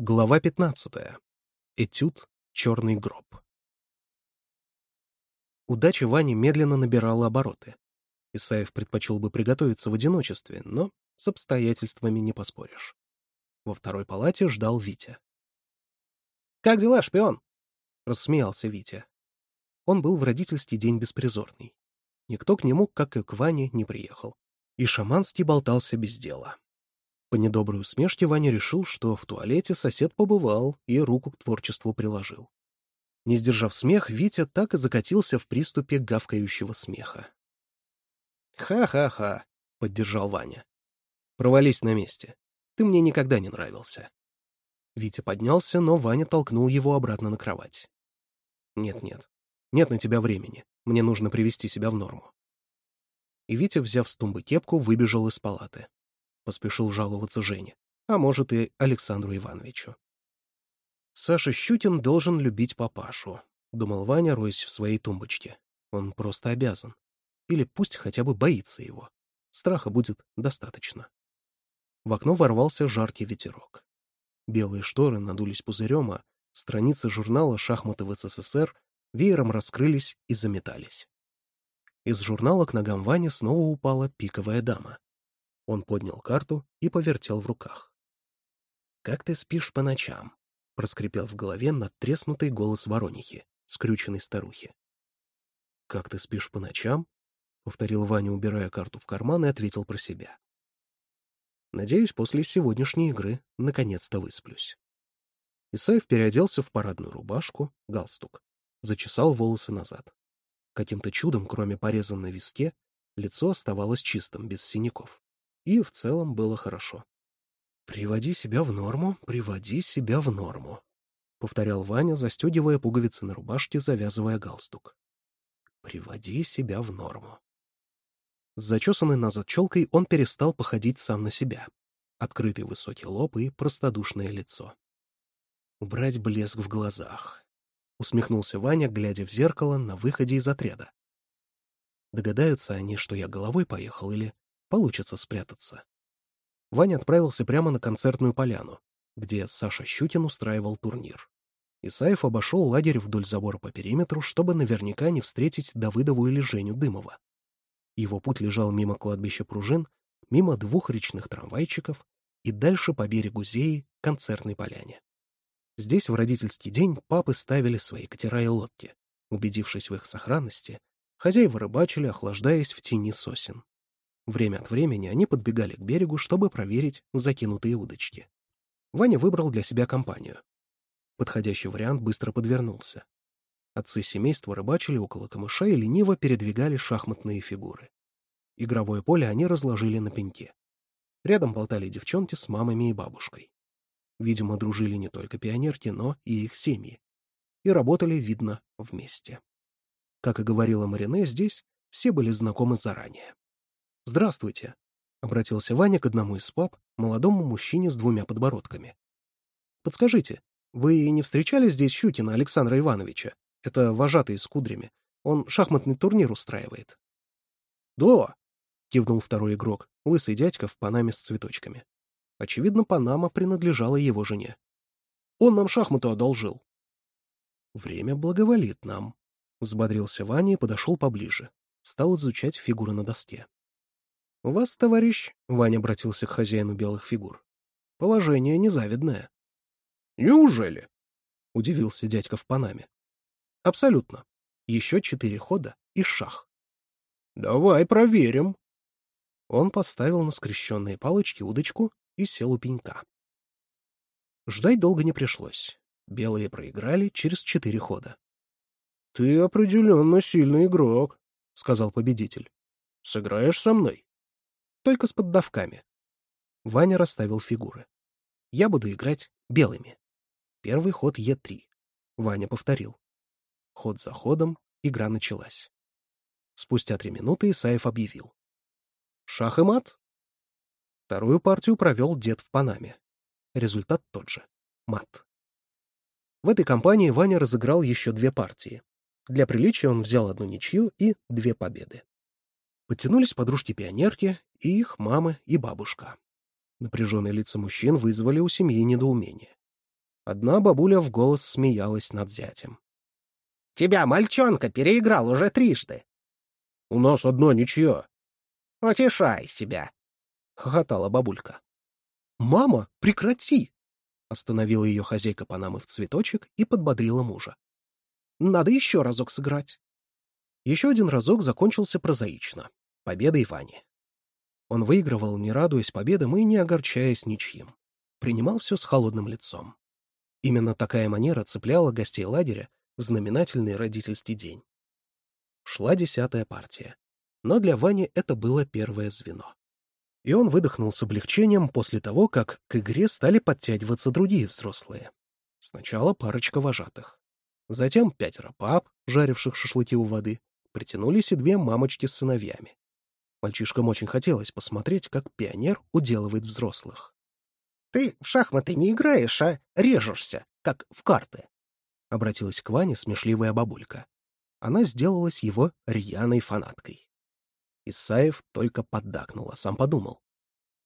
Глава 15. Этюд «Черный гроб». Удача Вани медленно набирала обороты. Исаев предпочел бы приготовиться в одиночестве, но с обстоятельствами не поспоришь. Во второй палате ждал Витя. «Как дела, шпион?» — рассмеялся Витя. Он был в родительский день беспризорный. Никто к нему, как и к Ване, не приехал. И шаманский болтался без дела. По недоброй усмешке Ваня решил, что в туалете сосед побывал и руку к творчеству приложил. Не сдержав смех, Витя так и закатился в приступе гавкающего смеха. «Ха-ха-ха», — поддержал Ваня. «Провались на месте. Ты мне никогда не нравился». Витя поднялся, но Ваня толкнул его обратно на кровать. «Нет-нет, нет на тебя времени. Мне нужно привести себя в норму». И Витя, взяв с тумбы кепку, выбежал из палаты поспешил жаловаться Жене, а может и Александру Ивановичу. Саша Щукин должен любить папашу, думал Ваня, роясь в своей тумбочке. Он просто обязан. Или пусть хотя бы боится его. Страха будет достаточно. В окно ворвался жаркий ветерок. Белые шторы надулись пузырем, а страницы журнала «Шахматы в СССР» веером раскрылись и заметались. Из журнала к ногам Вани снова упала пиковая дама. Он поднял карту и повертел в руках. «Как ты спишь по ночам?» — проскрипел в голове надтреснутый голос воронихи, скрюченной старухи. «Как ты спишь по ночам?» — повторил Ваня, убирая карту в карман, и ответил про себя. «Надеюсь, после сегодняшней игры наконец-то высплюсь». Исаев переоделся в парадную рубашку, галстук, зачесал волосы назад. Каким-то чудом, кроме пореза на виске, лицо оставалось чистым, без синяков и в целом было хорошо. «Приводи себя в норму, приводи себя в норму», — повторял Ваня, застегивая пуговицы на рубашке, завязывая галстук. «Приводи себя в норму». С зачесанной назад челкой он перестал походить сам на себя. Открытый высокий лоб и простодушное лицо. «Убрать блеск в глазах», — усмехнулся Ваня, глядя в зеркало на выходе из отряда. «Догадаются они, что я головой поехал или получится спрятаться. Ваня отправился прямо на концертную поляну, где Саша Щукин устраивал турнир. Исаев обошел лагерь вдоль забора по периметру, чтобы наверняка не встретить Давыдову или Женю Дымова. Его путь лежал мимо кладбища пружин, мимо двух речных трамвайчиков и дальше по берегу Зеи к концертной поляне. Здесь в родительский день папы ставили свои катера и лодки. Убедившись в их сохранности, хозяева рыбачили, охлаждаясь в тени сосен. Время от времени они подбегали к берегу, чтобы проверить закинутые удочки. Ваня выбрал для себя компанию. Подходящий вариант быстро подвернулся. Отцы семейства рыбачили около камыша и лениво передвигали шахматные фигуры. Игровое поле они разложили на пеньке. Рядом болтали девчонки с мамами и бабушкой. Видимо, дружили не только пионерки, но и их семьи. И работали, видно, вместе. Как и говорила Марине, здесь все были знакомы заранее. «Здравствуйте», — обратился Ваня к одному из пап, молодому мужчине с двумя подбородками. «Подскажите, вы не встречали здесь Щукина Александра Ивановича? Это вожатый с кудрями. Он шахматный турнир устраивает». «Да», — кивнул второй игрок, лысый дядька в панаме с цветочками. Очевидно, панама принадлежала его жене. «Он нам шахматы одолжил». «Время благоволит нам», — взбодрился Ваня и подошел поближе. Стал изучать фигуры на доске. «У вас, товарищ...» — Ваня обратился к хозяину белых фигур. «Положение незавидное». «Неужели?» — удивился дядька в Панаме. «Абсолютно. Еще четыре хода и шах». «Давай проверим». Он поставил на скрещенные палочки удочку и сел у пенька. Ждать долго не пришлось. Белые проиграли через четыре хода. — Ты определенно сильный игрок, — сказал победитель. — Сыграешь со мной? только с поддавками. Ваня расставил фигуры. Я буду играть белыми. Первый ход Е3. Ваня повторил. Ход за ходом игра началась. Спустя три минуты Исаев объявил. «Шах и мат!» Вторую партию провел дед в Панаме. Результат тот же. Мат. В этой компании Ваня разыграл еще две партии. Для приличия он взял одну ничью и две победы. Подтянулись подружки-пионерки и их мамы и бабушка. Напряженные лица мужчин вызвали у семьи недоумение. Одна бабуля в голос смеялась над зятем. — Тебя, мальчонка, переиграл уже трижды. — У нас одно ничья. — Утешай себя, — хохотала бабулька. — Мама, прекрати! — остановила ее хозяйка Панамы в цветочек и подбодрила мужа. — Надо еще разок сыграть. Еще один разок закончился прозаично победой Вани. Он выигрывал, не радуясь победам и не огорчаясь ничьим. Принимал все с холодным лицом. Именно такая манера цепляла гостей лагеря в знаменательный родительский день. Шла десятая партия. Но для Вани это было первое звено. И он выдохнул с облегчением после того, как к игре стали подтягиваться другие взрослые. Сначала парочка вожатых. Затем пятеро пап, жаривших шашлыки у воды, притянулись и две мамочки с сыновьями. Мальчишкам очень хотелось посмотреть, как пионер уделывает взрослых. «Ты в шахматы не играешь, а режешься, как в карты», — обратилась к Ване смешливая бабулька. Она сделалась его рьяной фанаткой. Исаев только поддакнул, а сам подумал.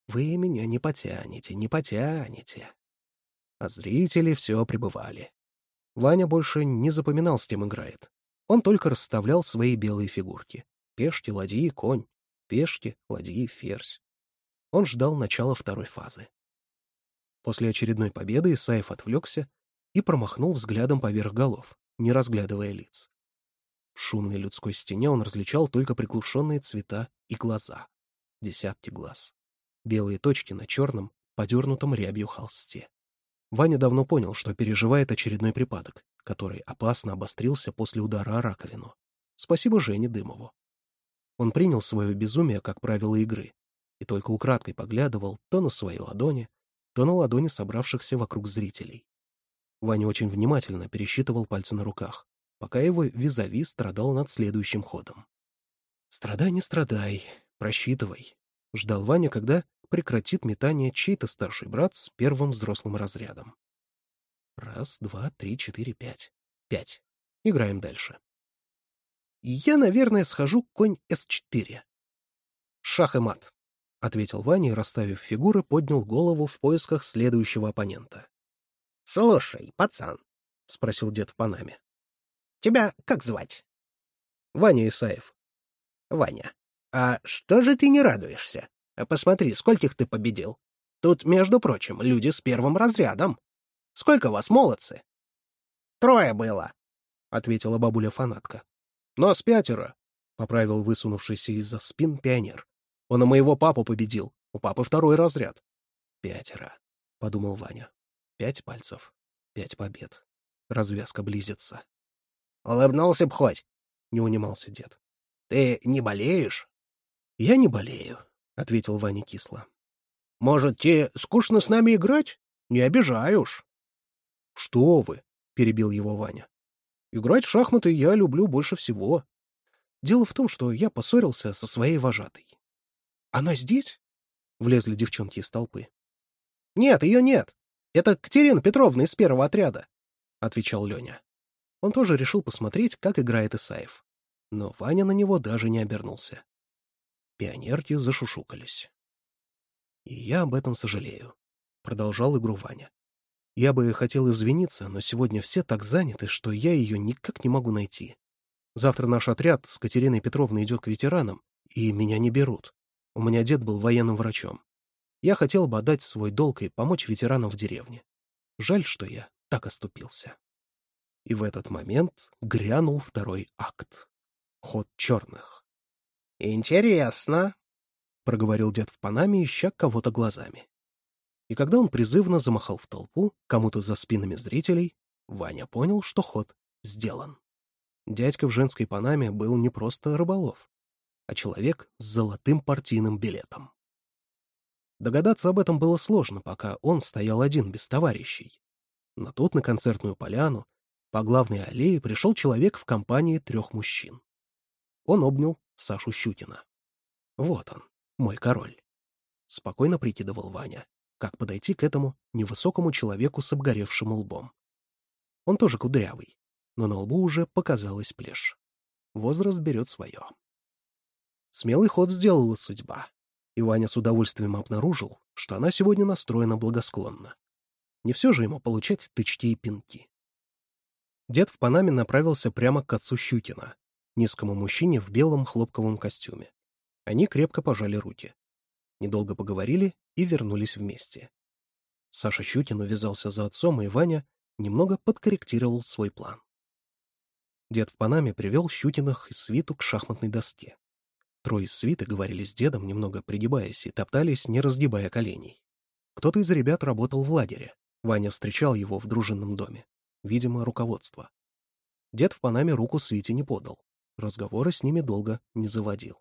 «Вы меня не потянете, не потянете». А зрители все пребывали. Ваня больше не запоминал, с кем играет. Он только расставлял свои белые фигурки. Пешки, ладьи, конь спешке, ладьи, ферзь. Он ждал начала второй фазы. После очередной победы Исаев отвлекся и промахнул взглядом поверх голов, не разглядывая лиц. В шумной людской стене он различал только приглушенные цвета и глаза, десятки глаз, белые точки на черном, подернутом рябью холсте. Ваня давно понял, что переживает очередной припадок, который опасно обострился после удара о раковину. Спасибо Жене Дымову. Он принял свое безумие как правило игры и только украдкой поглядывал то на свои ладони, то на ладони собравшихся вокруг зрителей. Ваня очень внимательно пересчитывал пальцы на руках, пока его визави страдал над следующим ходом. «Страдай, не страдай, просчитывай», — ждал Ваня, когда прекратит метание чей-то старший брат с первым взрослым разрядом. Раз, два, три, четыре, пять. Пять. Играем дальше я, наверное, схожу конь С4. Шах и мат, — ответил Ваня расставив фигуры, поднял голову в поисках следующего оппонента. — Слушай, пацан, — спросил дед в Панаме. — Тебя как звать? — Ваня Исаев. — Ваня, а что же ты не радуешься? А посмотри, скольких ты победил. Тут, между прочим, люди с первым разрядом. Сколько вас, молодцы? — Трое было, — ответила бабуля-фанатка. «Нас пятеро», — поправил высунувшийся из-за спин пионер. «Он у моего папу победил. У папы второй разряд». «Пятеро», — подумал Ваня. «Пять пальцев, пять побед. Развязка близится». «Улыбнулся б хоть», — не унимался дед. «Ты не болеешь?» «Я не болею», — ответил Ваня кисло. «Может, тебе скучно с нами играть? Не обижаешь? «Что вы!» — перебил его Ваня. Играть в шахматы я люблю больше всего. Дело в том, что я поссорился со своей вожатой. «Она здесь?» — влезли девчонки из толпы. «Нет, ее нет. Это Катерина Петровна из первого отряда», — отвечал Леня. Он тоже решил посмотреть, как играет Исаев. Но Ваня на него даже не обернулся. Пионерки зашушукались. «И я об этом сожалею», — продолжал игру Ваня. Я бы хотел извиниться, но сегодня все так заняты, что я ее никак не могу найти. Завтра наш отряд с Катериной Петровной идет к ветеранам, и меня не берут. У меня дед был военным врачом. Я хотел бы отдать свой долг и помочь ветеранам в деревне. Жаль, что я так оступился. И в этот момент грянул второй акт. Ход черных. «Интересно», — проговорил дед в Панаме, ища кого-то глазами и когда он призывно замахал в толпу кому-то за спинами зрителей, Ваня понял, что ход сделан. Дядька в женской панаме был не просто рыболов, а человек с золотым партийным билетом. Догадаться об этом было сложно, пока он стоял один без товарищей. Но тут на концертную поляну по главной аллее пришел человек в компании трех мужчин. Он обнял Сашу Щукина. «Вот он, мой король», — спокойно прикидывал Ваня как подойти к этому невысокому человеку с обгоревшим лбом. Он тоже кудрявый, но на лбу уже показалась плешь. Возраст берет свое. Смелый ход сделала судьба, и Ваня с удовольствием обнаружил, что она сегодня настроена благосклонно. Не все же ему получать тычки и пинки. Дед в Панаме направился прямо к отцу Щукина, низкому мужчине в белом хлопковом костюме. Они крепко пожали руки недолго поговорили и вернулись вместе. Саша Щукин увязался за отцом, и Ваня немного подкорректировал свой план. Дед в Панаме привел Щукиных и свиту к шахматной доске. Трое из свиты говорили с дедом, немного пригибаясь, и топтались, не разгибая коленей. Кто-то из ребят работал в лагере. Ваня встречал его в дружинном доме. Видимо, руководство. Дед в Панаме руку Свите не подал. Разговоры с ними долго не заводил.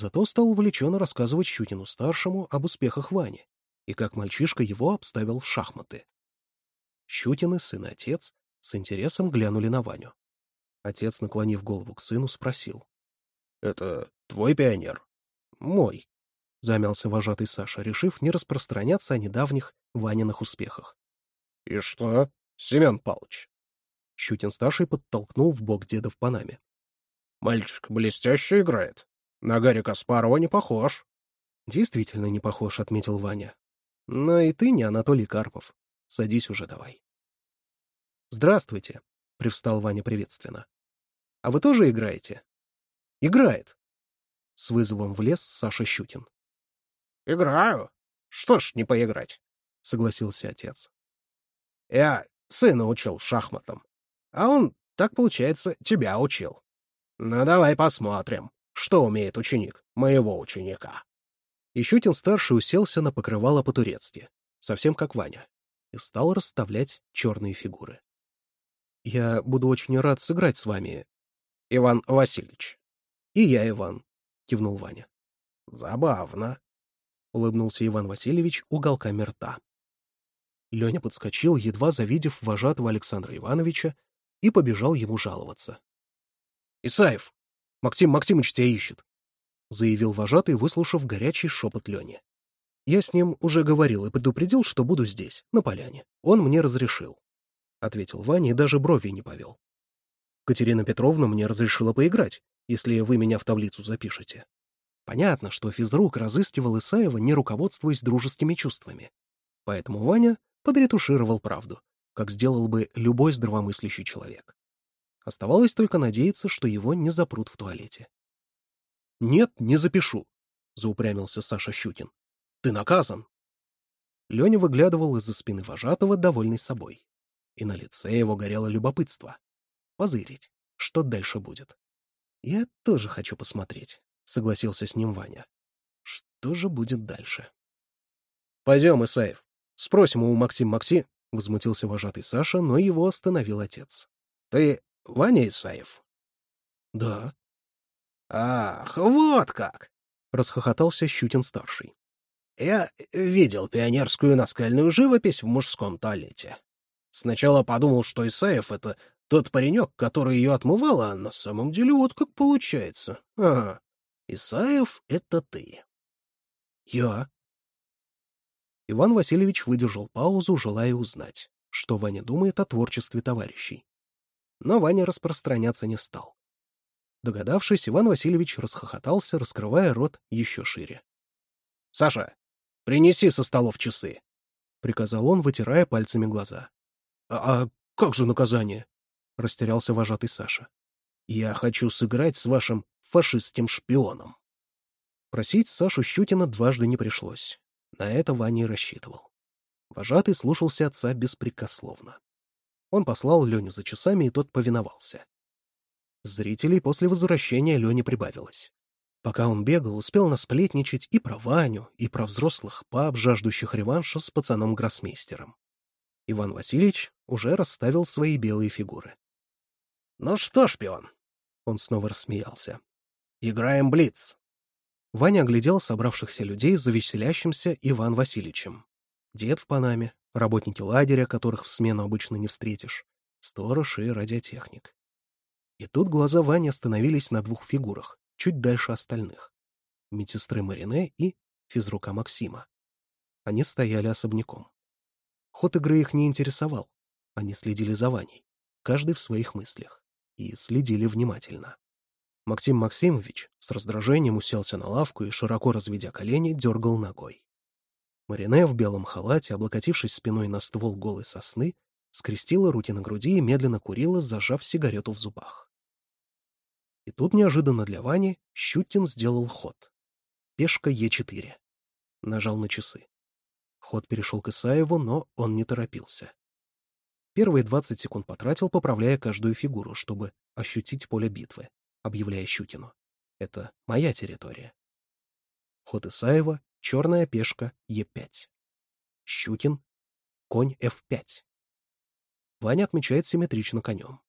Зато стал увлеченно рассказывать Щутину-старшему об успехах Вани и как мальчишка его обставил в шахматы. Щутины, сын и отец, с интересом глянули на Ваню. Отец, наклонив голову к сыну, спросил. — Это твой пионер? — Мой, — замялся вожатый Саша, решив не распространяться о недавних Ваниных успехах. — И что, Семен Павлович? Щутин-старший подтолкнул в бок деда в Панаме. — Мальчик блестяще играет. На Гарри Каспарова не похож». «Действительно не похож», — отметил Ваня. «Но и ты не Анатолий Карпов. Садись уже давай». «Здравствуйте», — привстал Ваня приветственно. «А вы тоже играете?» «Играет», — с вызовом влез Саша Щукин. «Играю. Что ж не поиграть?» — согласился отец. «Я сына учил шахматам, а он, так получается, тебя учил. Ну давай посмотрим». Что умеет ученик моего ученика? Ищутин-старший уселся на покрывало по-турецки, совсем как Ваня, и стал расставлять черные фигуры. «Я буду очень рад сыграть с вами, Иван Васильевич». «И я, Иван», — кивнул Ваня. «Забавно», — улыбнулся Иван Васильевич уголками рта. Леня подскочил, едва завидев вожатого Александра Ивановича, и побежал ему жаловаться. «Исаев, Максим Максимыч тебя ищет», — заявил вожатый, выслушав горячий шепот Лени. «Я с ним уже говорил и предупредил, что буду здесь, на поляне. Он мне разрешил», — ответил Ваня и даже брови не повел. «Катерина Петровна мне разрешила поиграть, если вы меня в таблицу запишете». Понятно, что физрук разыскивал Исаева, не руководствуясь дружескими чувствами. Поэтому Ваня подретушировал правду, как сделал бы любой здравомыслящий человек. Оставалось только надеяться, что его не запрут в туалете. — Нет, не запишу, — заупрямился Саша Щукин. — Ты наказан. Леня выглядывал из-за спины вожатого, довольный собой. И на лице его горело любопытство. Позырить, что дальше будет. — Я тоже хочу посмотреть, — согласился с ним Ваня. — Что же будет дальше? — Пойдем, Исаев, спросим у Максим Макси, — возмутился вожатый Саша, но его остановил отец. — Ты Ваня Исаев? — Да. — Ах, вот как! — расхохотался Щукин-старший. — Я видел пионерскую наскальную живопись в мужском туалете. Сначала подумал, что Исаев — это тот паренек, который ее отмывал, а на самом деле вот как получается. Ага, Исаев — это ты. — Я. Иван Васильевич выдержал паузу, желая узнать, что Ваня думает о творчестве товарищей но Ваня распространяться не стал. Догадавшись, Иван Васильевич расхохотался, раскрывая рот еще шире. — Саша, принеси со столов часы! — приказал он, вытирая пальцами глаза. «А, а — как же наказание? — растерялся вожатый Саша. — Я хочу сыграть с вашим фашистским шпионом. Просить Сашу Щукина дважды не пришлось. На это Ваня и рассчитывал. Вожатый слушался отца беспрекословно. Он послал Леню за часами, и тот повиновался. Зрителей после возвращения Лене прибавилось. Пока он бегал, успел насплетничать и про Ваню, и про взрослых пап, жаждущих реванша с пацаном-гроссмейстером. Иван Васильевич уже расставил свои белые фигуры. «Ну что, шпион?» — он снова рассмеялся. «Играем блиц!» Ваня оглядел собравшихся людей за веселящимся Иван Васильевичем. Дед в Панаме, работники лагеря, которых в смену обычно не встретишь, сторож и радиотехник. И тут глаза Вани остановились на двух фигурах, чуть дальше остальных — медсестры Марине и физрука Максима. Они стояли особняком. Ход игры их не интересовал, они следили за Ваней, каждый в своих мыслях, и следили внимательно. Максим Максимович с раздражением уселся на лавку и, широко разведя колени, дергал ногой. Марине в белом халате, облокотившись спиной на ствол голой сосны, скрестила руки на груди и медленно курила, зажав сигарету в зубах. И тут неожиданно для Вани Щукин сделал ход. Пешка Е4. Нажал на часы. Ход перешел к Исаеву, но он не торопился. Первые 20 секунд потратил, поправляя каждую фигуру, чтобы ощутить поле битвы, объявляя Щукину. Это моя территория. Ход Исаева черная пешка Е5, Щукин, конь F5. Ваня отмечает симметрично конем.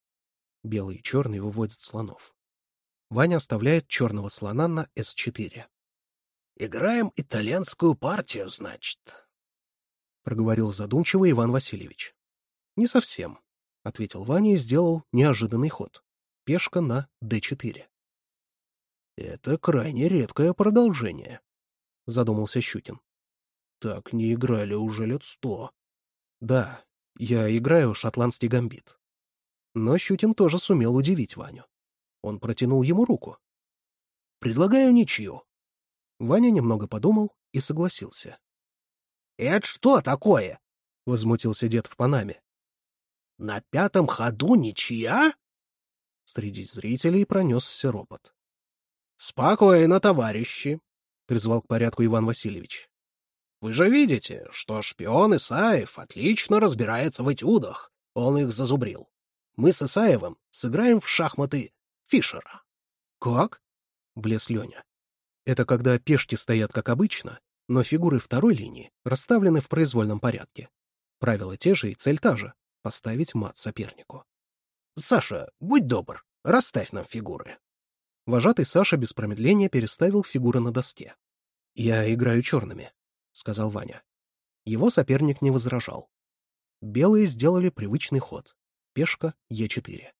Белый и черный выводят слонов. Ваня оставляет черного слона на С4. «Играем итальянскую партию, значит», — проговорил задумчиво Иван Васильевич. «Не совсем», — ответил Ваня и сделал неожиданный ход. Пешка на d4. «Это крайне редкое продолжение», — задумался Щукин. «Так не играли уже лет сто». «Да, я играю шотландский гамбит». Но Щукин тоже сумел удивить Ваню. Он протянул ему руку. «Предлагаю ничью». Ваня немного подумал и согласился. «Это что такое?» — возмутился дед в Панаме. «На пятом ходу ничья?» Среди зрителей пронесся ропот. «Спокойно, товарищи!» призвал к порядку Иван Васильевич. «Вы же видите, что шпион Исаев отлично разбирается в этюдах. Он их зазубрил. Мы с Исаевым сыграем в шахматы Фишера». «Как?» — влез Леня. «Это когда пешки стоят как обычно, но фигуры второй линии расставлены в произвольном порядке. Правила те же и цель та же — поставить мат сопернику». «Саша, будь добр, расставь нам фигуры», Вожатый Саша без промедления переставил фигуры на доске. «Я играю черными», — сказал Ваня. Его соперник не возражал. Белые сделали привычный ход. Пешка Е4.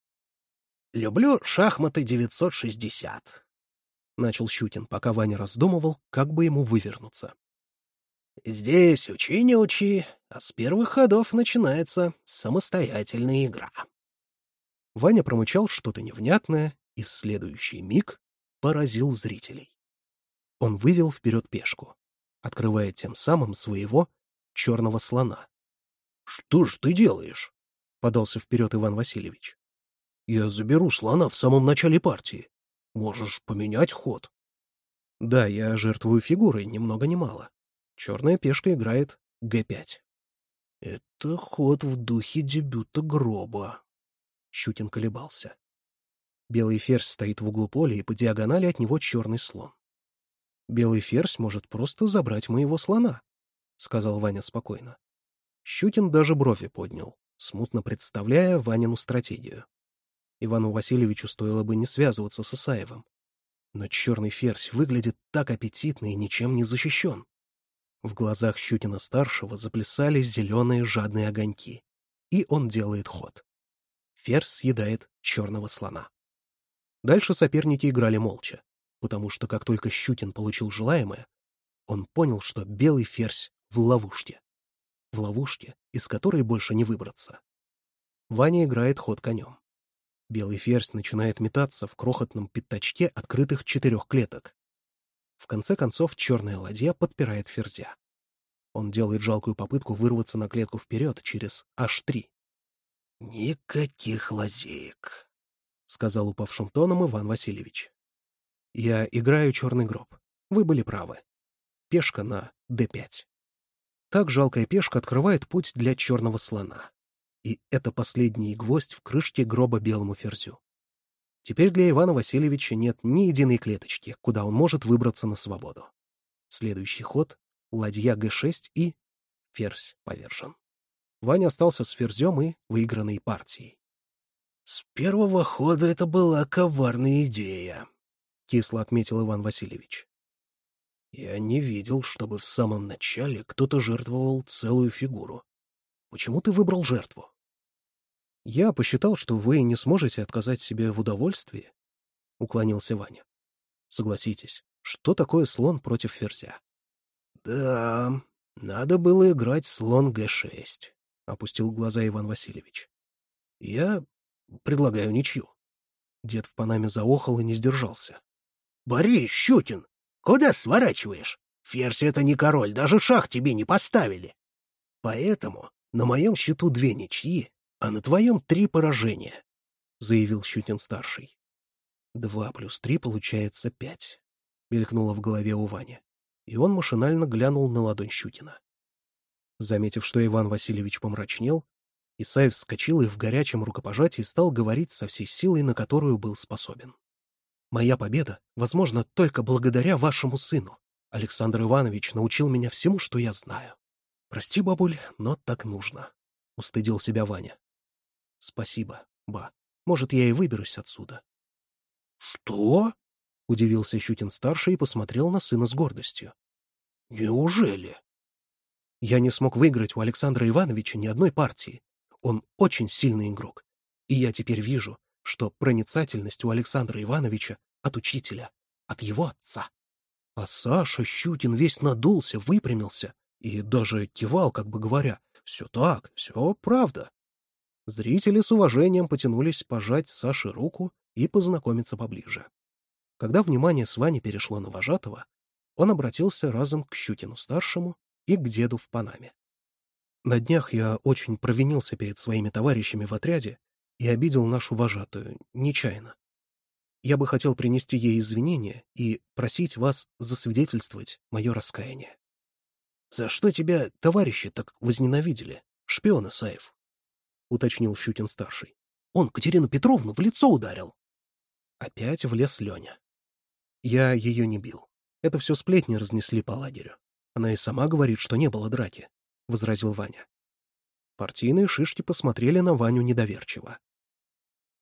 «Люблю шахматы 960», — начал Щукин, пока Ваня раздумывал, как бы ему вывернуться. «Здесь учи не учи, а с первых ходов начинается самостоятельная игра». Ваня промычал что-то невнятное и в следующий миг поразил зрителей. Он вывел вперед пешку, открывая тем самым своего черного слона. — Что ж ты делаешь? — подался вперед Иван Васильевич. — Я заберу слона в самом начале партии. Можешь поменять ход. — Да, я жертвую фигурой, ни много ни мало. Черная пешка играет Г5. — Это ход в духе дебюта гроба. Щукин колебался. Белый ферзь стоит в углу поля, и по диагонали от него черный слон. «Белый ферзь может просто забрать моего слона», — сказал Ваня спокойно. Щукин даже брови поднял, смутно представляя Ванину стратегию. Ивану Васильевичу стоило бы не связываться с Исаевым. Но черный ферзь выглядит так аппетитно и ничем не защищен. В глазах Щукина-старшего заплясали зеленые жадные огоньки. И он делает ход. Ферзь съедает черного слона. Дальше соперники играли молча, потому что как только Щукин получил желаемое, он понял, что белый ферзь в ловушке. В ловушке, из которой больше не выбраться. Ваня играет ход конем. Белый ферзь начинает метаться в крохотном пятачке открытых четырех клеток. В конце концов черная ладья подпирает ферзя. Он делает жалкую попытку вырваться на клетку вперед через h3. «Никаких лазеек», — сказал упавшим тоном Иван Васильевич. «Я играю черный гроб. Вы были правы. Пешка на d5. Так жалкая пешка открывает путь для черного слона. И это последний гвоздь в крышке гроба белому ферзю. Теперь для Ивана Васильевича нет ни единой клеточки, куда он может выбраться на свободу. Следующий ход — ладья g6 и ферзь повержен. Ваня остался с ферзем и выигранной партией. С первого хода это была коварная идея, — кисло отметил Иван Васильевич. Я не видел, чтобы в самом начале кто-то жертвовал целую фигуру. Почему ты выбрал жертву? Я посчитал, что вы не сможете отказать себе в удовольствии, — уклонился Ваня. Согласитесь, что такое слон против ферзя? Да, надо было играть слон Г6, — опустил глаза Иван Васильевич. Я Предлагаю ничью. Дед в Панаме заохал и не сдержался. «Борис Щукин, куда сворачиваешь? Ферзь — это не король, даже шах тебе не подставили!» «Поэтому на моем счету две ничьи, а на твоем три поражения», — заявил Щукин-старший. «Два плюс три получается пять», — мелькнуло в голове у Вани, и он машинально глянул на ладонь Щукина. Заметив, что Иван Васильевич помрачнел, Исаев вскочил и в горячем рукопожатии стал говорить со всей силой, на которую был способен. «Моя победа, возможно, только благодаря вашему сыну. Александр Иванович научил меня всему, что я знаю. Прости, бабуль, но так нужно», — устыдил себя Ваня. «Спасибо, ба. Может, я и выберусь отсюда». «Что?» — удивился Щукин-старший и посмотрел на сына с гордостью. «Неужели?» Я не смог выиграть у Александра Ивановича ни одной партии, он очень сильный игрок. И я теперь вижу, что проницательность у Александра Ивановича от учителя, от его отца. А Саша Щукин весь надулся, выпрямился и даже кивал, как бы говоря, «Все так, все правда». Зрители с уважением потянулись пожать Саше руку и познакомиться поближе. Когда внимание с Вани перешло на вожатого, он обратился разом к Щукину-старшему и к деду в Панаме. На днях я очень провинился перед своими товарищами в отряде и обидел нашу вожатую, нечаянно. Я бы хотел принести ей извинения и просить вас засвидетельствовать мое раскаяние. — За что тебя товарищи так возненавидели? шпион Саев? — уточнил Щукин-старший. — Он Катерину Петровну в лицо ударил. Опять влез Леня. Я ее не бил. Это все сплетни разнесли по лагерю. Она и сама говорит, что не было драки. — возразил Ваня. Партийные шишки посмотрели на Ваню недоверчиво.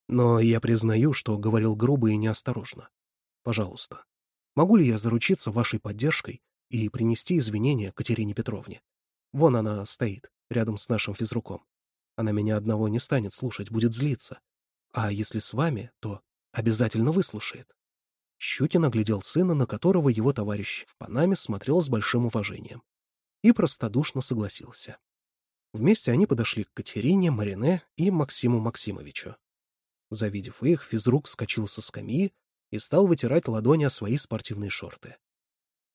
«Но я признаю, что говорил грубо и неосторожно. Пожалуйста, могу ли я заручиться вашей поддержкой и принести извинения Катерине Петровне? Вон она стоит, рядом с нашим физруком. Она меня одного не станет слушать, будет злиться. А если с вами, то обязательно выслушает». Щукин оглядел сына, на которого его товарищ в Панаме смотрел с большим уважением и простодушно согласился. Вместе они подошли к Катерине, Марине и Максиму Максимовичу. Завидев их, физрук вскочил со скамьи и стал вытирать ладони о свои спортивные шорты.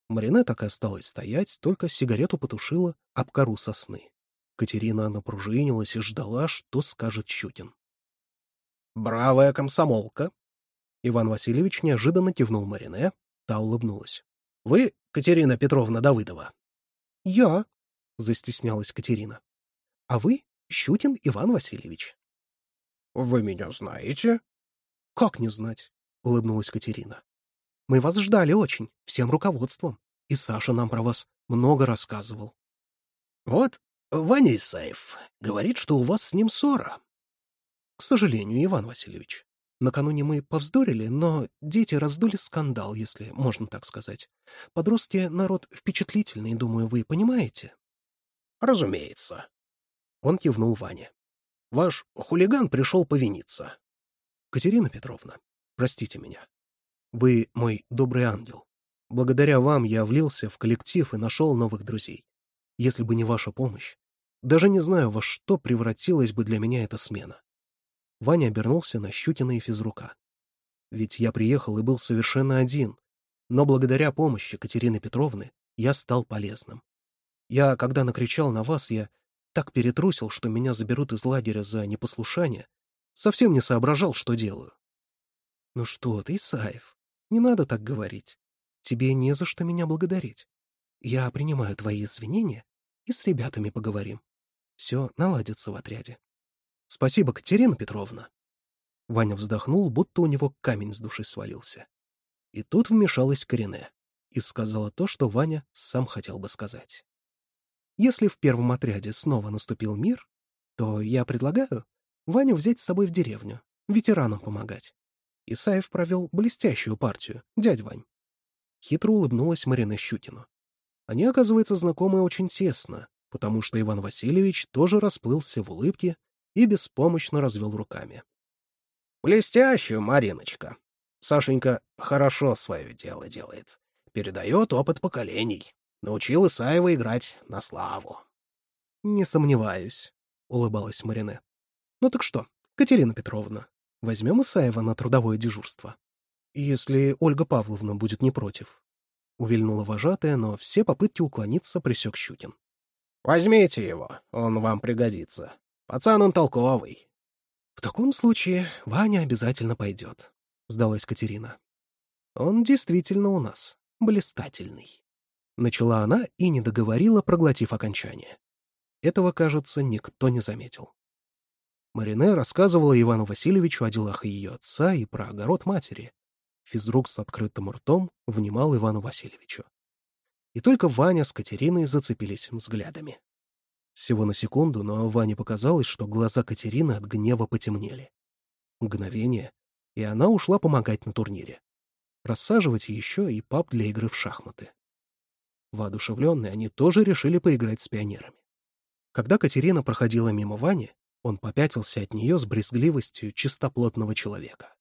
Марине так и осталась стоять, только сигарету потушила об кору сосны. Катерина напружинилась и ждала, что скажет Щукин. «Бравая комсомолка!» Иван Васильевич неожиданно кивнул Марине, та улыбнулась. «Вы Катерина Петровна Давыдова?» «Я», — застеснялась Катерина. «А вы Щукин Иван Васильевич». «Вы меня знаете?» «Как не знать?» — улыбнулась Катерина. «Мы вас ждали очень, всем руководством, и Саша нам про вас много рассказывал». «Вот Ваня Исаев говорит, что у вас с ним ссора». «К сожалению, Иван Васильевич». Накануне мы повздорили, но дети раздули скандал, если можно так сказать. Подростки — народ впечатлительный, думаю, вы понимаете?» «Разумеется». Он кивнул Ване. «Ваш хулиган пришел повиниться». «Катерина Петровна, простите меня. Вы мой добрый ангел. Благодаря вам я влился в коллектив и нашел новых друзей. Если бы не ваша помощь, даже не знаю, во что превратилась бы для меня эта смена. Ваня обернулся на Щутина и физрука. Ведь я приехал и был совершенно один, но благодаря помощи Катерины Петровны я стал полезным. Я, когда накричал на вас, я так перетрусил, что меня заберут из лагеря за непослушание, совсем не соображал, что делаю. Ну что ты, Исаев, не надо так говорить. Тебе не за что меня благодарить. Я принимаю твои извинения и с ребятами поговорим. Все наладится в отряде. Спасибо, Катерина Петровна. Ваня вздохнул, будто у него камень с души свалился. И тут вмешалась Корене и сказала то, что Ваня сам хотел бы сказать. Если в первом отряде снова наступил мир, то я предлагаю Ваню взять с собой в деревню, ветеранам помогать. Исаев провел блестящую партию, дядь Вань. Хитро улыбнулась Марина Щукину. Они, оказывается, знакомы очень тесно, потому что Иван Васильевич тоже расплылся в улыбке, и беспомощно развел руками. «Блестящую, Мариночка!» Сашенька хорошо свое дело делает. Передает опыт поколений. Научил Исаева играть на славу. — Не сомневаюсь, — улыбалась Марине. — Ну так что, Катерина Петровна, возьмем Исаева на трудовое дежурство? — Если Ольга Павловна будет не против. Увильнула вожатая, но все попытки уклониться пресек Щукин. — Возьмите его, он вам пригодится. Пацан он толковый. — В таком случае Ваня обязательно пойдет, — сдалась Катерина. — Он действительно у нас блистательный. Начала она и не договорила, проглотив окончание. Этого, кажется, никто не заметил. Марине рассказывала Ивану Васильевичу о делах ее отца и про огород матери. Физрук с открытым ртом внимал Ивану Васильевичу. И только Ваня с Катериной зацепились взглядами. Всего на секунду, но Ване показалось, что глаза Катерины от гнева потемнели. Мгновение, и она ушла помогать на турнире. Рассаживать еще и пап для игры в шахматы. Воодушевленные, они тоже решили поиграть с пионерами. Когда Катерина проходила мимо Вани, он попятился от нее с брезгливостью чистоплотного человека.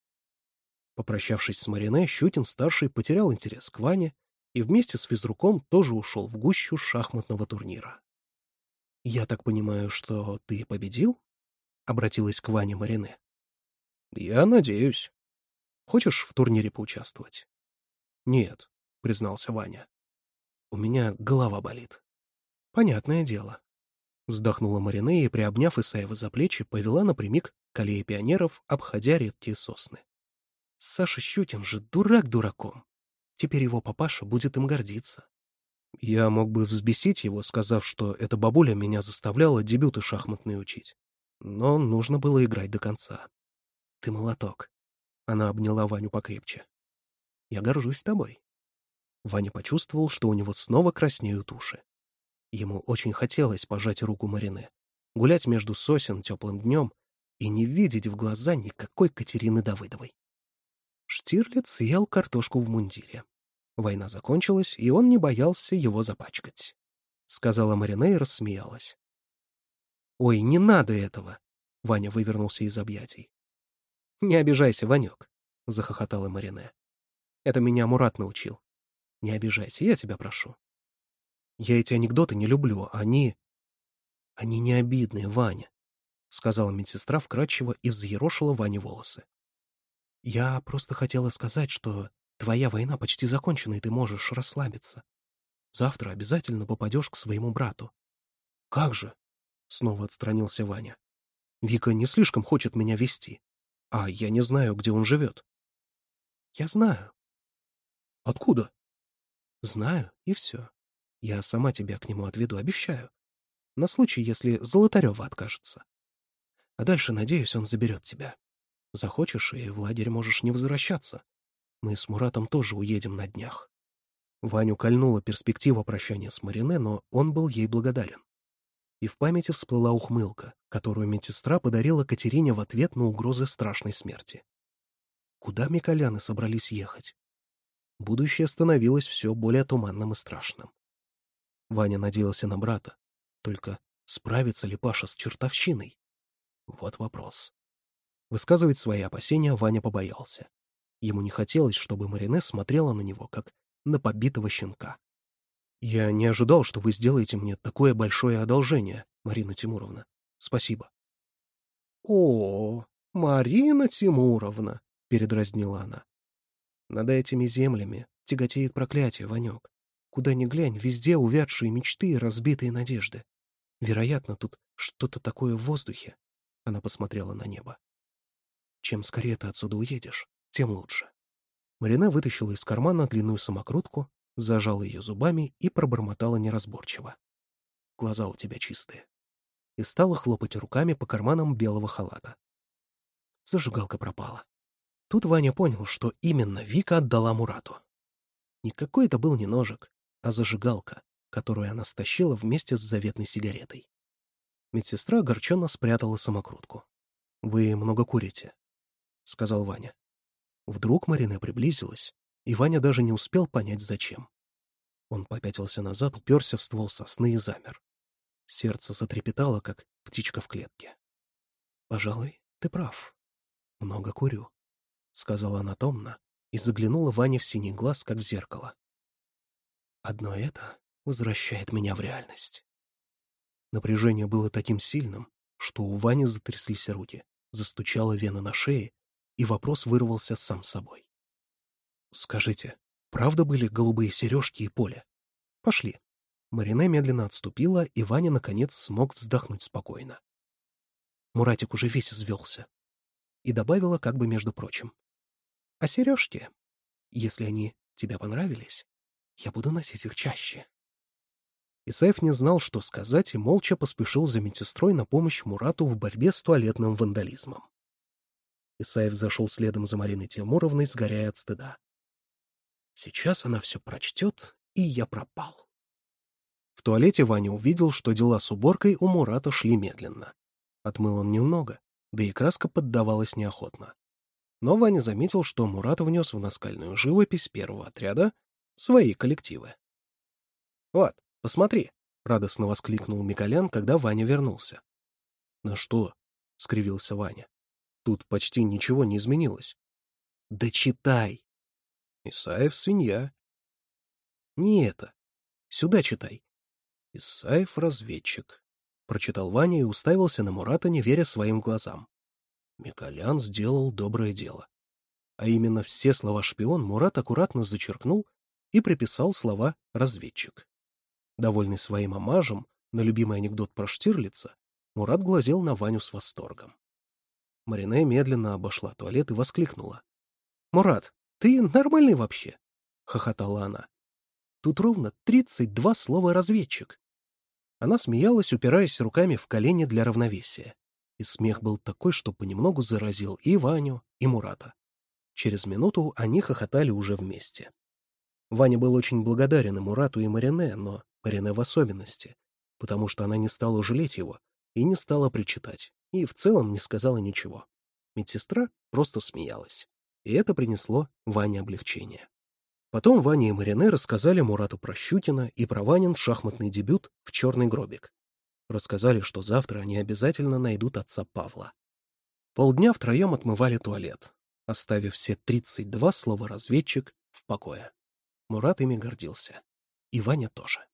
Попрощавшись с Марине, щутин старший потерял интерес к Ване и вместе с физруком тоже ушел в гущу шахматного турнира. «Я так понимаю, что ты победил?» — обратилась к Ване Марине. «Я надеюсь. Хочешь в турнире поучаствовать?» «Нет», — признался Ваня. «У меня голова болит». «Понятное дело». Вздохнула Марине и, приобняв Исаева за плечи, повела напрямик к аллее пионеров, обходя редкие сосны. «Саша Щукин же дурак дураком. Теперь его папаша будет им гордиться». Я мог бы взбесить его, сказав, что эта бабуля меня заставляла дебюты шахматные учить. Но нужно было играть до конца. «Ты молоток». Она обняла Ваню покрепче. «Я горжусь тобой». Ваня почувствовал, что у него снова краснеют уши. Ему очень хотелось пожать руку Марине, гулять между сосен теплым днем и не видеть в глаза никакой Катерины Давыдовой. Штирлиц ел картошку в мундире. Война закончилась, и он не боялся его запачкать. Сказала Марине и рассмеялась. «Ой, не надо этого!» Ваня вывернулся из объятий. «Не обижайся, Ванек!» — захохотала Марине. «Это меня Мурат научил. Не обижайся, я тебя прошу». «Я эти анекдоты не люблю, они...» «Они не обидные, Ваня», — сказала медсестра вкрадчиво и взъерошила Ване волосы. «Я просто хотела сказать, что Твоя война почти закончена, и ты можешь расслабиться. Завтра обязательно попадешь к своему брату». «Как же?» — снова отстранился Ваня. «Вика не слишком хочет меня вести, а я не знаю, где он живет». «Я знаю». «Откуда?» «Знаю, и все. Я сама тебя к нему отведу, обещаю. На случай, если Золотарева откажется. А дальше, надеюсь, он заберет тебя. Захочешь, и в лагерь можешь не возвращаться. Мы с Муратом тоже уедем на днях. Ваню кольнула перспектива прощания с Марине, но он был ей благодарен. И в памяти всплыла ухмылка, которую медсестра подарила Катерине в ответ на угрозы страшной смерти. Куда Миколяны собрались ехать? Будущее становилось все более туманным и страшным. Ваня надеялся на брата. Только справится ли Паша с чертовщиной? Вот вопрос. Высказывать свои опасения Ваня побоялся. Ему не хотелось, чтобы Марине смотрела на него, как на побитого щенка. «Я не ожидал, что вы сделаете мне такое большое одолжение, Марина Тимуровна. Спасибо». «О, Марина Тимуровна!» — передразнила она. «Над этими землями тяготеет проклятие, Ванек. Куда ни глянь, везде увядшие мечты и разбитые надежды. Вероятно, тут что-то такое в воздухе». Она посмотрела на небо. «Чем скорее ты отсюда уедешь, тем лучше. Марина вытащила из кармана длинную самокрутку, зажала ее зубами и пробормотала неразборчиво. «Глаза у тебя чистые». И стала хлопать руками по карманам белого халата. Зажигалка пропала. Тут Ваня понял, что именно Вика отдала Мурату. Никакой это был не ножик, а зажигалка, которую она стащила вместе с заветной сигаретой. Медсестра огорченно спрятала самокрутку. «Вы много курите», — сказал Ваня. Вдруг Марина приблизилась, и Ваня даже не успел понять, зачем. Он попятился назад, уперся в ствол сосны и замер. Сердце затрепетало, как птичка в клетке. «Пожалуй, ты прав. Много курю», — сказала она томно и заглянула Ване в синий глаз, как в зеркало. «Одно это возвращает меня в реальность». Напряжение было таким сильным, что у Вани затряслись руки, застучала вена на шее, и вопрос вырвался сам собой. «Скажите, правда были голубые сережки и поле?» «Пошли». Марине медленно отступила, и Ваня, наконец, смог вздохнуть спокойно. Муратик уже весь извелся. И добавила как бы между прочим. «А сережки, если они тебе понравились, я буду носить их чаще». Исаев не знал, что сказать, и молча поспешил за медсестрой на помощь Мурату в борьбе с туалетным вандализмом. Исаев зашел следом за Мариной Тимуровной, сгоряя от стыда. Сейчас она все прочтет, и я пропал. В туалете Ваня увидел, что дела с уборкой у Мурата шли медленно. Отмыл он немного, да и краска поддавалась неохотно. Но Ваня заметил, что Мурат внес в наскальную живопись первого отряда свои коллективы. «Вот, посмотри!» — радостно воскликнул Миколян, когда Ваня вернулся. «На что?» — скривился Ваня. Тут почти ничего не изменилось. Да читай. Исаев свинья. Не это. Сюда читай. Исаев разведчик. Прочитал Ваня и уставился на Мурата, не веря своим глазам. Миколян сделал доброе дело. А именно все слова «шпион» Мурат аккуратно зачеркнул и приписал слова «разведчик». Довольный своим омажем на любимый анекдот про Штирлица, Мурат глазел на Ваню с восторгом. Марине медленно обошла туалет и воскликнула. «Мурат, ты нормальный вообще?» — хохотала она. «Тут ровно тридцать два слова «разведчик». Она смеялась, упираясь руками в колени для равновесия. И смех был такой, что понемногу заразил и Ваню, и Мурата. Через минуту они хохотали уже вместе. Ваня был очень благодарен и Мурату, и Марине, но Марине в особенности, потому что она не стала жалеть его и не стала причитать и в целом не сказала ничего. Медсестра просто смеялась. И это принесло Ване облегчение. Потом Ваня и Марине рассказали Мурату про Щукина и про Ванин шахматный дебют в «Черный гробик». Рассказали, что завтра они обязательно найдут отца Павла. Полдня втроем отмывали туалет, оставив все 32 слова «разведчик» в покое. Мурат ими гордился. И Ваня тоже.